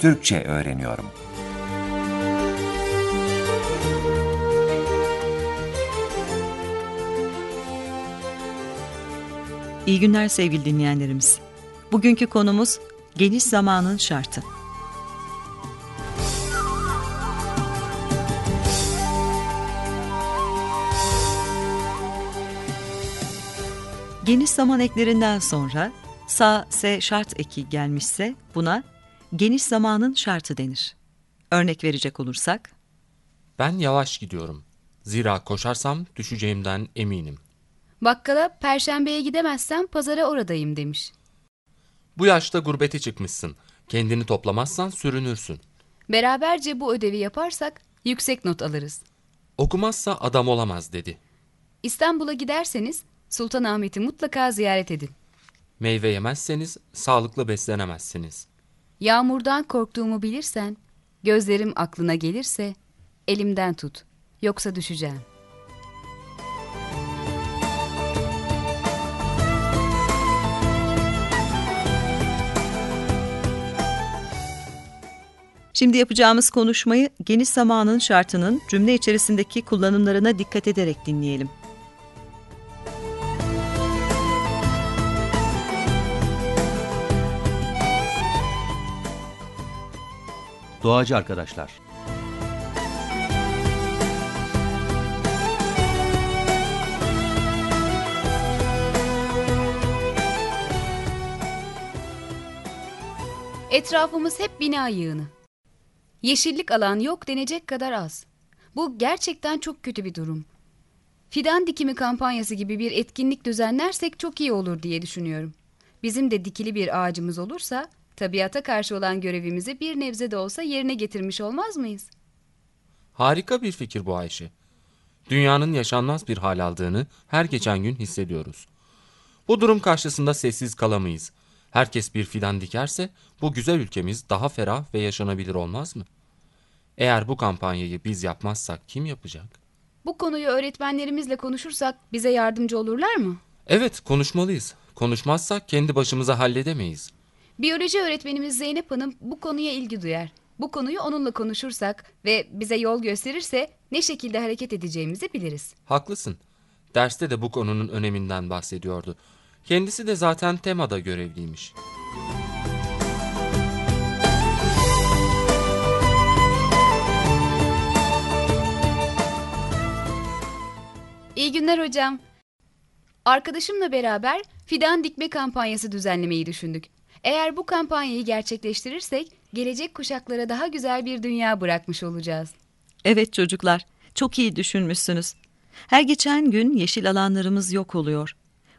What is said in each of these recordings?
Türkçe öğreniyorum. İyi günler sevgili dinleyenlerimiz. Bugünkü konumuz geniş zamanın şartı. Geniş zaman eklerinden sonra sa, se şart eki gelmişse buna geniş zamanın şartı denir. Örnek verecek olursak, Ben yavaş gidiyorum. Zira koşarsam düşeceğimden eminim. Bakkala perşembeye gidemezsem pazara oradayım demiş. Bu yaşta gurbete çıkmışsın. Kendini toplamazsan sürünürsün. Beraberce bu ödevi yaparsak yüksek not alırız. Okumazsa adam olamaz dedi. İstanbul'a giderseniz Sultanahmet'i mutlaka ziyaret edin. Meyve yemezseniz sağlıklı beslenemezsiniz. Yağmurdan korktuğumu bilirsen, gözlerim aklına gelirse elimden tut. Yoksa düşeceğim. Şimdi yapacağımız konuşmayı geniş zamanın şartının cümle içerisindeki kullanımlarına dikkat ederek dinleyelim. Doğacı arkadaşlar. Etrafımız hep bina yığını. Yeşillik alan yok denecek kadar az. Bu gerçekten çok kötü bir durum. Fidan dikimi kampanyası gibi bir etkinlik düzenlersek çok iyi olur diye düşünüyorum. Bizim de dikili bir ağacımız olursa tabiata karşı olan görevimizi bir nebze de olsa yerine getirmiş olmaz mıyız? Harika bir fikir bu Ayşe. Dünyanın yaşanmaz bir hal aldığını her geçen gün hissediyoruz. Bu durum karşısında sessiz kalamayız. Herkes bir fidan dikerse bu güzel ülkemiz daha ferah ve yaşanabilir olmaz mı? Eğer bu kampanyayı biz yapmazsak kim yapacak? Bu konuyu öğretmenlerimizle konuşursak bize yardımcı olurlar mı? Evet, konuşmalıyız. Konuşmazsak kendi başımıza halledemeyiz. Biyoloji öğretmenimiz Zeynep Hanım bu konuya ilgi duyar. Bu konuyu onunla konuşursak ve bize yol gösterirse ne şekilde hareket edeceğimizi biliriz. Haklısın. Derste de bu konunun öneminden bahsediyordu. Kendisi de zaten temada görevliymiş. İyi günler hocam. Arkadaşımla beraber fidan dikme kampanyası düzenlemeyi düşündük. Eğer bu kampanyayı gerçekleştirirsek gelecek kuşaklara daha güzel bir dünya bırakmış olacağız. Evet çocuklar, çok iyi düşünmüşsünüz. Her geçen gün yeşil alanlarımız yok oluyor.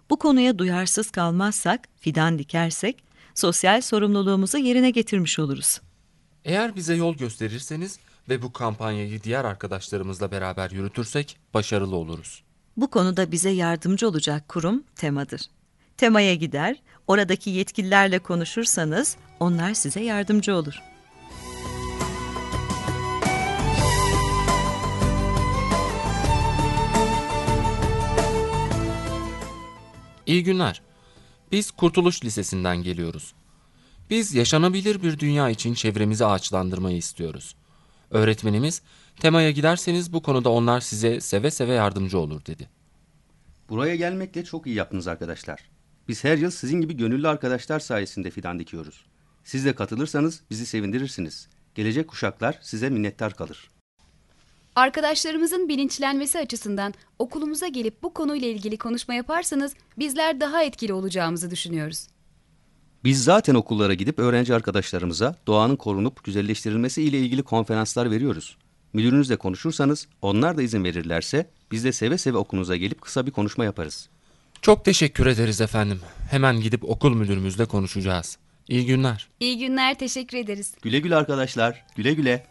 Bu konuya duyarsız kalmazsak, fidan dikersek, sosyal sorumluluğumuzu yerine getirmiş oluruz. Eğer bize yol gösterirseniz ve bu kampanyayı diğer arkadaşlarımızla beraber yürütürsek başarılı oluruz. Bu konuda bize yardımcı olacak kurum TEMA'dır. TEMA'ya gider, oradaki yetkililerle konuşursanız onlar size yardımcı olur. İyi günler. Biz Kurtuluş Lisesi'nden geliyoruz. Biz yaşanabilir bir dünya için çevremizi ağaçlandırmayı istiyoruz. Öğretmenimiz, temaya giderseniz bu konuda onlar size seve seve yardımcı olur dedi. Buraya gelmekle çok iyi yaptınız arkadaşlar. Biz her yıl sizin gibi gönüllü arkadaşlar sayesinde fidan dikiyoruz. Siz de katılırsanız bizi sevindirirsiniz. Gelecek kuşaklar size minnettar kalır. Arkadaşlarımızın bilinçlenmesi açısından okulumuza gelip bu konuyla ilgili konuşma yaparsanız bizler daha etkili olacağımızı düşünüyoruz. Biz zaten okullara gidip öğrenci arkadaşlarımıza doğanın korunup güzelleştirilmesi ile ilgili konferanslar veriyoruz. Müdürünüzle konuşursanız onlar da izin verirlerse biz de seve seve okulunuza gelip kısa bir konuşma yaparız. Çok teşekkür ederiz efendim. Hemen gidip okul müdürümüzle konuşacağız. İyi günler. İyi günler, teşekkür ederiz. Güle güle arkadaşlar. Güle güle.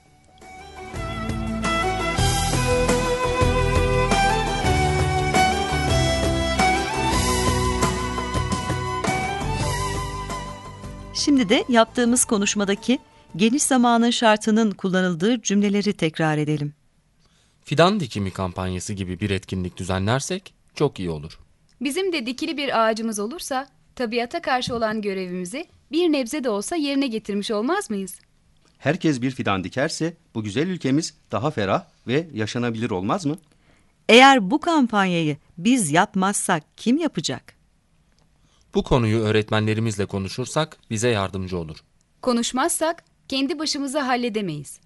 Şimdi de yaptığımız konuşmadaki geniş zamanın şartının kullanıldığı cümleleri tekrar edelim. Fidan dikimi kampanyası gibi bir etkinlik düzenlersek çok iyi olur. Bizim de dikili bir ağacımız olursa tabiata karşı olan görevimizi bir nebze de olsa yerine getirmiş olmaz mıyız? herkes bir fidan dikerse bu güzel ülkemiz daha ferah ve yaşanabilir olmaz mı? Eğer bu kampanyayı biz yapmazsak kim yapacak? Bu konuyu öğretmenlerimizle konuşursak bize yardımcı olur. Konuşmazsak kendi başımıza halledemeyiz.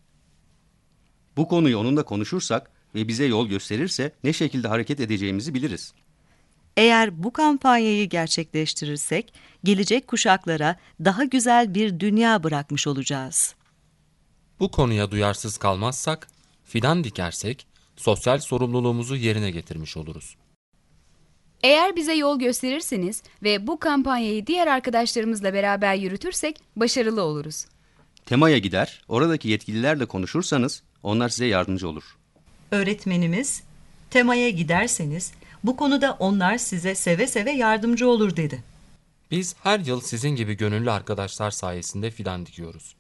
Bu konuyu onunla konuşursak ve bize yol gösterirse ne şekilde hareket edeceğimizi biliriz. Eğer bu kampanyayı gerçekleştirirsek gelecek kuşaklara daha güzel bir dünya bırakmış olacağız. Bu konuya duyarsız kalmazsak, fidan dikersek, sosyal sorumluluğumuzu yerine getirmiş oluruz. Eğer bize yol gösterirseniz ve bu kampanyayı diğer arkadaşlarımızla beraber yürütürsek başarılı oluruz. Temaya gider, oradaki yetkililerle konuşursanız onlar size yardımcı olur. Öğretmenimiz, temaya giderseniz bu konuda onlar size seve seve yardımcı olur dedi. Biz her yıl sizin gibi gönüllü arkadaşlar sayesinde fidan dikiyoruz.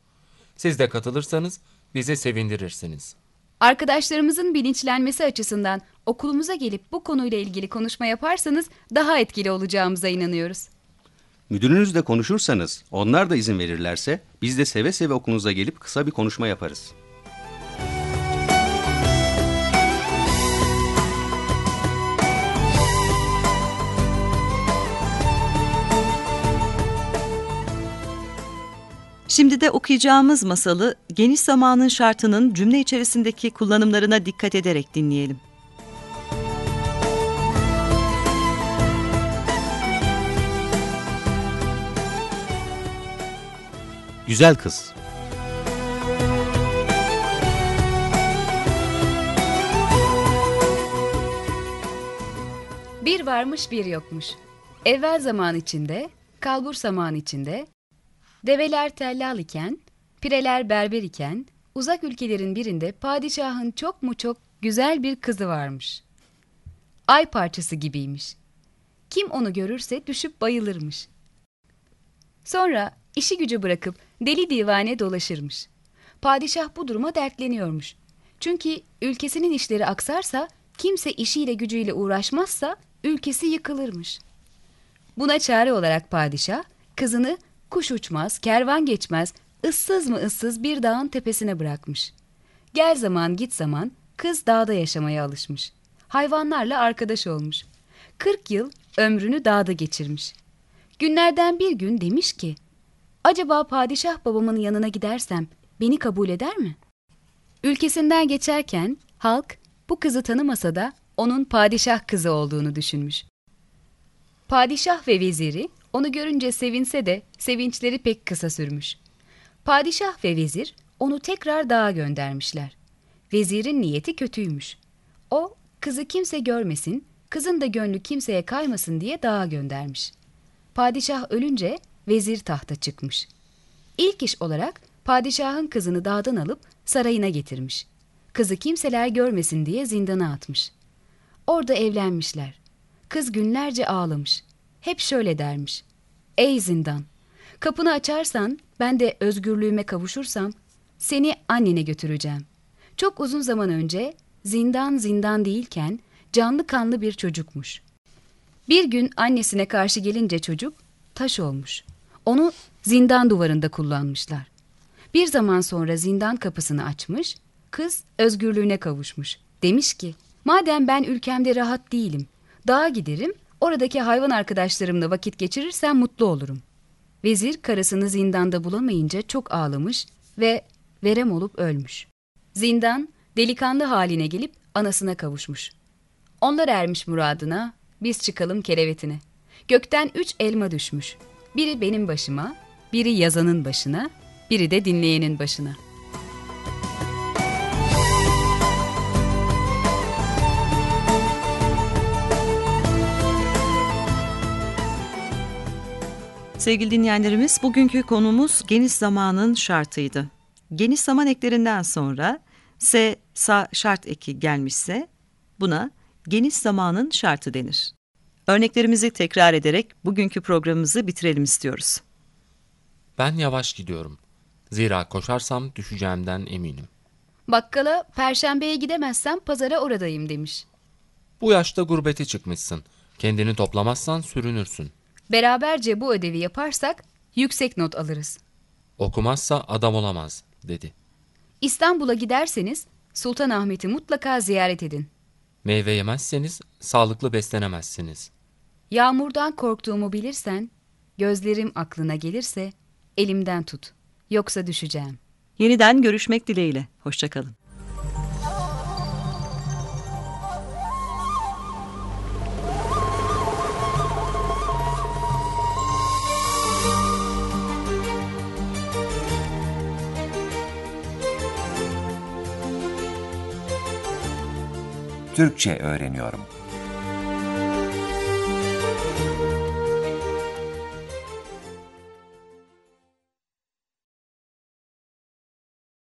Siz de katılırsanız bizi sevindirirsiniz. Arkadaşlarımızın bilinçlenmesi açısından okulumuza gelip bu konuyla ilgili konuşma yaparsanız daha etkili olacağımıza inanıyoruz. Müdürünüzle konuşursanız, onlar da izin verirlerse biz de seve seve okulunuza gelip kısa bir konuşma yaparız. Şimdi de okuyacağımız masalı geniş zamanın şartının cümle içerisindeki kullanımlarına dikkat ederek dinleyelim. Güzel kız. Bir varmış bir yokmuş. Evvel zaman içinde, kalbur zaman içinde, develer tellal iken, pireler berber iken, uzak ülkelerin birinde padişahın çok mu çok güzel bir kızı varmış. Ay parçası gibiymiş. Kim onu görürse düşüp bayılırmış. Sonra işi gücü bırakıp deli divane dolaşırmış. Padişah bu duruma dertleniyormuş. Çünkü ülkesinin işleri aksarsa, kimse işiyle gücüyle uğraşmazsa ülkesi yıkılırmış. Buna çare olarak padişah kızını kuş uçmaz, kervan geçmez, ıssız mı ıssız bir dağın tepesine bırakmış. Gel zaman git zaman kız dağda yaşamaya alışmış. Hayvanlarla arkadaş olmuş. 40 yıl ömrünü dağda geçirmiş. Günlerden bir gün demiş ki, acaba padişah babamın yanına gidersem beni kabul eder mi? Ülkesinden geçerken halk bu kızı tanımasa da onun padişah kızı olduğunu düşünmüş. Padişah ve veziri onu görünce sevinse de sevinçleri pek kısa sürmüş. Padişah ve vezir onu tekrar dağa göndermişler. Vezirin niyeti kötüymüş. O kızı kimse görmesin, kızın da gönlü kimseye kaymasın diye dağa göndermiş. Padişah ölünce vezir tahta çıkmış. İlk iş olarak padişahın kızını dağdan alıp sarayına getirmiş. Kızı kimseler görmesin diye zindana atmış. Orada evlenmişler. Kız günlerce ağlamış. Hep şöyle dermiş. Ey zindan! Kapını açarsan, ben de özgürlüğüme kavuşursam, seni annene götüreceğim. Çok uzun zaman önce zindan zindan değilken canlı kanlı bir çocukmuş. Bir gün annesine karşı gelince çocuk taş olmuş. Onu zindan duvarında kullanmışlar. Bir zaman sonra zindan kapısını açmış, kız özgürlüğüne kavuşmuş. Demiş ki, madem ben ülkemde rahat değilim, dağa giderim, oradaki hayvan arkadaşlarımla vakit geçirirsem mutlu olurum. Vezir karısını zindanda bulamayınca çok ağlamış ve verem olup ölmüş. Zindan delikanlı haline gelip anasına kavuşmuş. Onlar ermiş muradına, biz çıkalım kerevetine. Gökten üç elma düşmüş. Biri benim başıma, biri yazanın başına, biri de dinleyenin başına. Sevgili dinleyenlerimiz, bugünkü konumuz geniş zamanın şartıydı. Geniş zaman eklerinden sonra S, sa şart eki gelmişse buna geniş zamanın şartı denir. Örneklerimizi tekrar ederek bugünkü programımızı bitirelim istiyoruz. Ben yavaş gidiyorum. Zira koşarsam düşeceğimden eminim. Bakkala perşembeye gidemezsem pazara oradayım demiş. Bu yaşta gurbete çıkmışsın. Kendini toplamazsan sürünürsün. Beraberce bu ödevi yaparsak yüksek not alırız. Okumazsa adam olamaz. dedi. İstanbul'a giderseniz Sultanahmet'i mutlaka ziyaret edin. Meyve yemezseniz sağlıklı beslenemezsiniz. Yağmurdan korktuğumu bilirsen, gözlerim aklına gelirse elimden tut. Yoksa düşeceğim. Yeniden görüşmek dileğiyle. Hoşçakalın. Türkçe öğreniyorum.